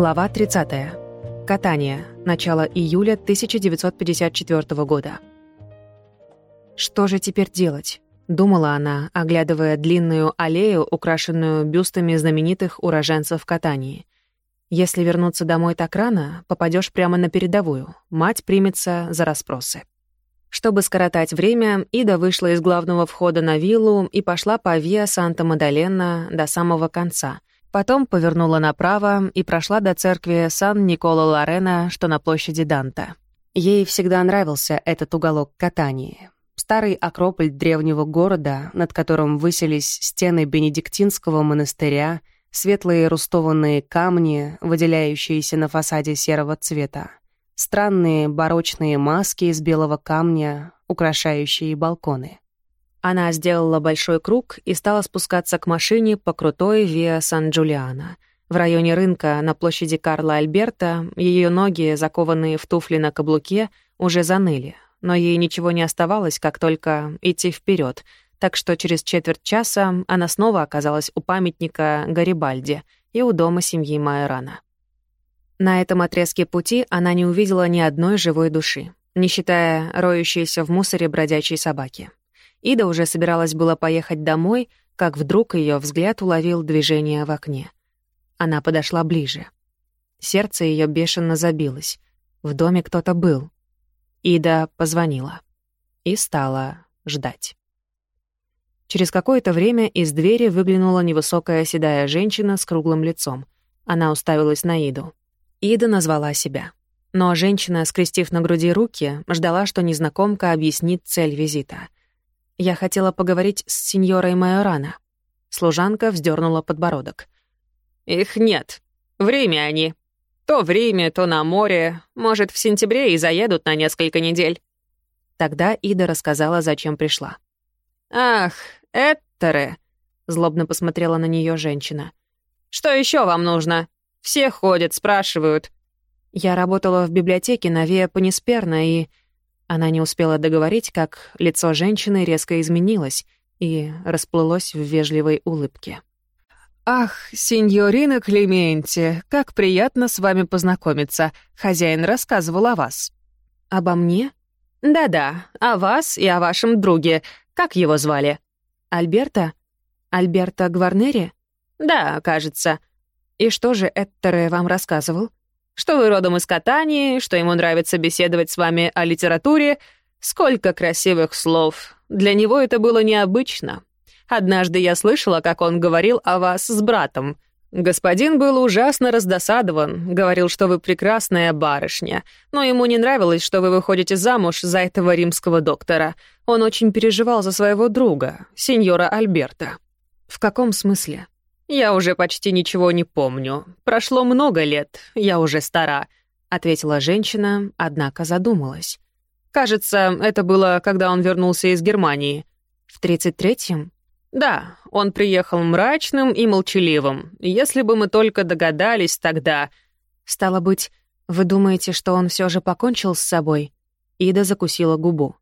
Глава 30. Катание. Начало июля 1954 года. Что же теперь делать? Думала она, оглядывая длинную аллею, украшенную бюстами знаменитых уроженцев катании. Если вернуться домой так рано, попадешь прямо на передовую. Мать примется за расспросы. Чтобы скоротать время, Ида вышла из главного входа на виллу и пошла по Виа Санта-Мадалена до самого конца. Потом повернула направо и прошла до церкви Сан-Николо-Лорена, что на площади Данта. Ей всегда нравился этот уголок катания. Старый акрополь древнего города, над которым высились стены Бенедиктинского монастыря, светлые рустованные камни, выделяющиеся на фасаде серого цвета странные барочные маски из белого камня, украшающие балконы. Она сделала большой круг и стала спускаться к машине по крутой Виа Сан-Джулиано. В районе рынка на площади Карла Альберта ее ноги, закованные в туфли на каблуке, уже заныли, но ей ничего не оставалось, как только идти вперед, так что через четверть часа она снова оказалась у памятника Гарибальди и у дома семьи Майорана. На этом отрезке пути она не увидела ни одной живой души, не считая роющейся в мусоре бродячей собаки. Ида уже собиралась было поехать домой, как вдруг ее взгляд уловил движение в окне. Она подошла ближе. Сердце ее бешено забилось. В доме кто-то был. Ида позвонила. И стала ждать. Через какое-то время из двери выглянула невысокая седая женщина с круглым лицом. Она уставилась на Иду. Ида назвала себя. Но женщина, скрестив на груди руки, ждала, что незнакомка объяснит цель визита. «Я хотела поговорить с сеньорой Майорана». Служанка вздернула подбородок. «Их нет. Время они. То в Риме, то на море. Может, в сентябре и заедут на несколько недель». Тогда Ида рассказала, зачем пришла. «Ах, Эттере!» — злобно посмотрела на нее женщина. «Что еще вам нужно?» Все ходят, спрашивают. Я работала в библиотеке на Виа Панисперна, и... Она не успела договорить, как лицо женщины резко изменилось и расплылось в вежливой улыбке. «Ах, сеньорина Клементи, как приятно с вами познакомиться. Хозяин рассказывал о вас». «Обо мне?» «Да-да, о вас и о вашем друге. Как его звали?» «Альберта? Альберта Гварнери?» «Да, кажется. «И что же Эттере вам рассказывал?» «Что вы родом из Катании, что ему нравится беседовать с вами о литературе. Сколько красивых слов. Для него это было необычно. Однажды я слышала, как он говорил о вас с братом. Господин был ужасно раздосадован, говорил, что вы прекрасная барышня, но ему не нравилось, что вы выходите замуж за этого римского доктора. Он очень переживал за своего друга, сеньора Альберта». «В каком смысле?» «Я уже почти ничего не помню. Прошло много лет, я уже стара», — ответила женщина, однако задумалась. «Кажется, это было, когда он вернулся из Германии». «В тридцать третьем?» «Да, он приехал мрачным и молчаливым. Если бы мы только догадались тогда...» «Стало быть, вы думаете, что он все же покончил с собой?» Ида закусила губу.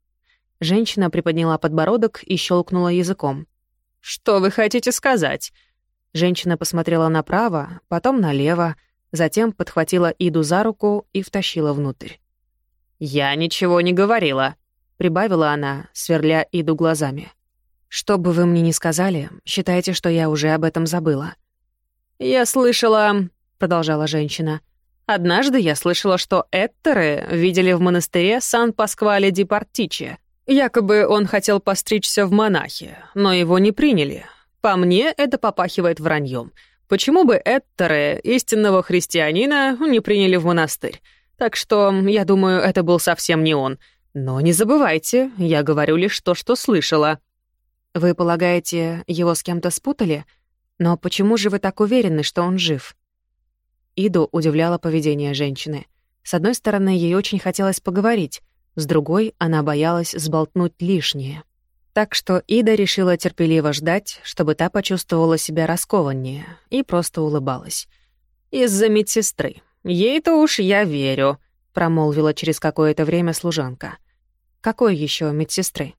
Женщина приподняла подбородок и щелкнула языком. «Что вы хотите сказать?» Женщина посмотрела направо, потом налево, затем подхватила Иду за руку и втащила внутрь. «Я ничего не говорила», — прибавила она, сверля Иду глазами. «Что бы вы мне ни сказали, считайте, что я уже об этом забыла». «Я слышала...» — продолжала женщина. «Однажды я слышала, что Эттеры видели в монастыре Сан-Пасквале ди Партичи. Якобы он хотел постричься в монахи, но его не приняли, по мне, это попахивает враньем. Почему бы Эттере, истинного христианина, не приняли в монастырь? Так что, я думаю, это был совсем не он. Но не забывайте, я говорю лишь то, что слышала. Вы полагаете, его с кем-то спутали? Но почему же вы так уверены, что он жив? Иду удивляло поведение женщины. С одной стороны, ей очень хотелось поговорить, с другой, она боялась сболтнуть лишнее. Так что Ида решила терпеливо ждать, чтобы та почувствовала себя раскованнее, и просто улыбалась. «Из-за медсестры. Ей-то уж я верю», — промолвила через какое-то время служанка. «Какой еще медсестры?»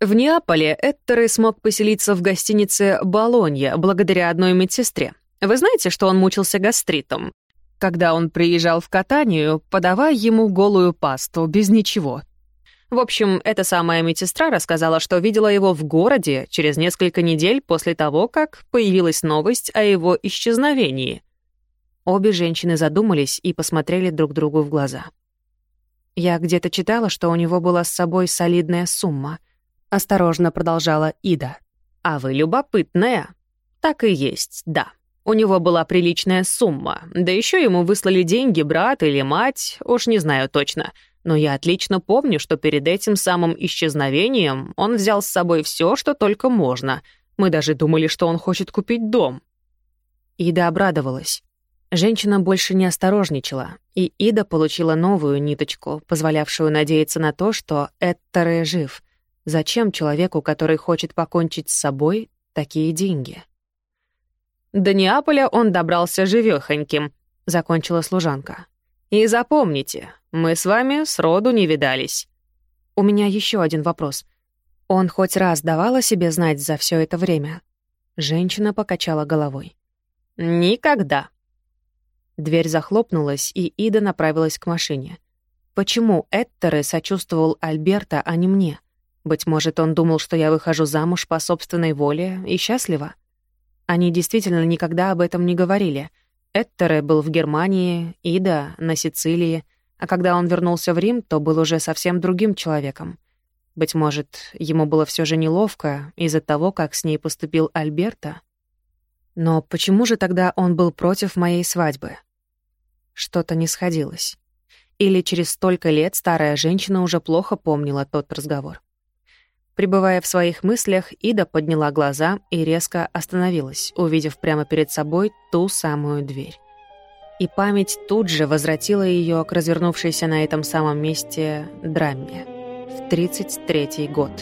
В Неаполе Эттеры смог поселиться в гостинице «Болонья» благодаря одной медсестре. Вы знаете, что он мучился гастритом? когда он приезжал в катанию, подавай ему голую пасту, без ничего. В общем, эта самая медсестра рассказала, что видела его в городе через несколько недель после того, как появилась новость о его исчезновении. Обе женщины задумались и посмотрели друг другу в глаза. «Я где-то читала, что у него была с собой солидная сумма», — осторожно продолжала Ида. «А вы любопытная?» «Так и есть, да. У него была приличная сумма, да еще ему выслали деньги брат или мать, уж не знаю точно. Но я отлично помню, что перед этим самым исчезновением он взял с собой все, что только можно. Мы даже думали, что он хочет купить дом». Ида обрадовалась. Женщина больше не осторожничала, и Ида получила новую ниточку, позволявшую надеяться на то, что Эттере жив. Зачем человеку, который хочет покончить с собой, такие деньги? До Неаполя он добрался живёхоньким, закончила служанка. И запомните, мы с вами сроду не видались. У меня еще один вопрос. Он хоть раз давал о себе знать за все это время? Женщина покачала головой. Никогда. Дверь захлопнулась, и Ида направилась к машине. Почему Эттере сочувствовал Альберта, а не мне? Быть может, он думал, что я выхожу замуж по собственной воле и счастлива? Они действительно никогда об этом не говорили. Эттере был в Германии, Ида — на Сицилии, а когда он вернулся в Рим, то был уже совсем другим человеком. Быть может, ему было все же неловко из-за того, как с ней поступил Альберта? Но почему же тогда он был против моей свадьбы? Что-то не сходилось. Или через столько лет старая женщина уже плохо помнила тот разговор. Пребывая в своих мыслях, Ида подняла глаза и резко остановилась, увидев прямо перед собой ту самую дверь. И память тут же возвратила ее к развернувшейся на этом самом месте драме в 33-й год.